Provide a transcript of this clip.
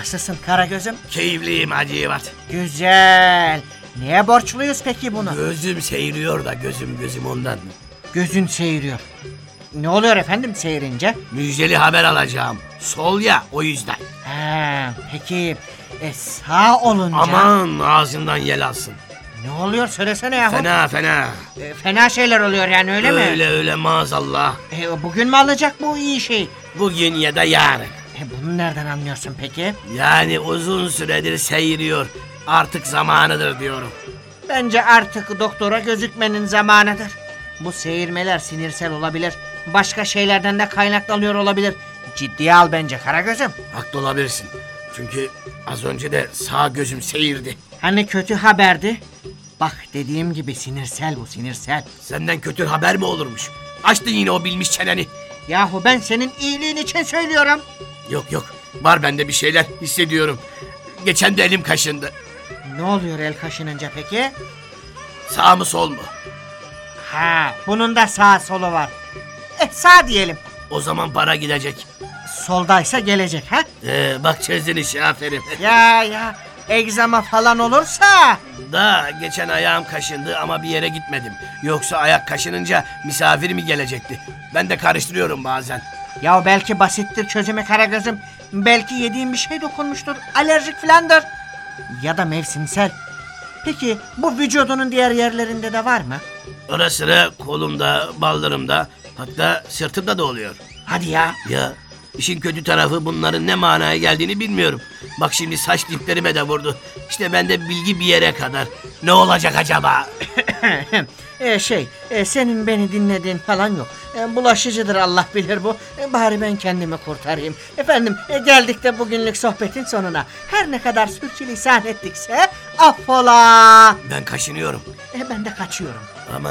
Nasılsın Karagöz'üm? Keyifliyim Hacivat. Güzel. Niye borçluyuz peki bunu? Gözüm seyiriyor da gözüm gözüm ondan. Gözün seyiriyor. Ne oluyor efendim seyirince? Müjdeli haber alacağım. Sol ya o yüzden. He, peki e, sağ olunca Aman ağzından yel alsın. ne oluyor söylesene yahu. Fena fena. E, fena şeyler oluyor yani öyle, mi? öyle öyle maazallah. E, bugün mü alacak bu iyi şey? Bugün ya da yarın. E, bunu nereden anlıyorsun peki? Yani uzun süredir seyiriyor. Artık zamanıdır diyorum. Bence artık doktora gözükmenin zamanıdır. Bu seyirmeler sinirsel olabilir. Başka şeylerden de kaynaklanıyor olabilir. Ciddiye al bence Karagöz'üm. Haklı olabilirsin. Çünkü az önce de sağ gözüm seyirdi. Hani kötü haberdi? Bak dediğim gibi sinirsel bu sinirsel. Senden kötü haber mi olurmuş? Açtın yine o bilmiş çeneni. Yahu ben senin iyiliğin için söylüyorum. Yok yok. Var bende bir şeyler hissediyorum. Geçen de elim kaşındı. Ne oluyor el kaşınınca peki? Sağ mı sol mu? Ha, bunun da sağ solu var. Eh sağ diyelim. O zaman para gidecek. Soldaysa gelecek ha? Ee, bak çözdün işi aferin. Ya ya egzama falan olursa Da geçen ayağım kaşındı ama bir yere gitmedim. Yoksa ayak kaşınınca misafir mi gelecekti? Ben de karıştırıyorum bazen. Ya belki basittir çözümü Karagöz'üm. Belki yediğin bir şey dokunmuştur. Alerjik filandır. Ya da mevsimsel. Peki bu vücudunun diğer yerlerinde de var mı? Ara sıra kolumda, baldırımda hatta sırtımda da oluyor. Hadi ya. Ya işin kötü tarafı bunların ne manaya geldiğini bilmiyorum. Bak şimdi saç diplerime de vurdu. İşte bende bilgi bir yere kadar. Ne olacak acaba? e, şey, e, senin beni dinlediğin falan yok. E, bulaşıcıdır Allah bilir bu. E, bari ben kendimi kurtarayım. Efendim, e, geldik de bugünlük sohbetin sonuna. Her ne kadar sürçülisan ettikse affola. Ben kaşınıyorum. E, ben de kaçıyorum. Ama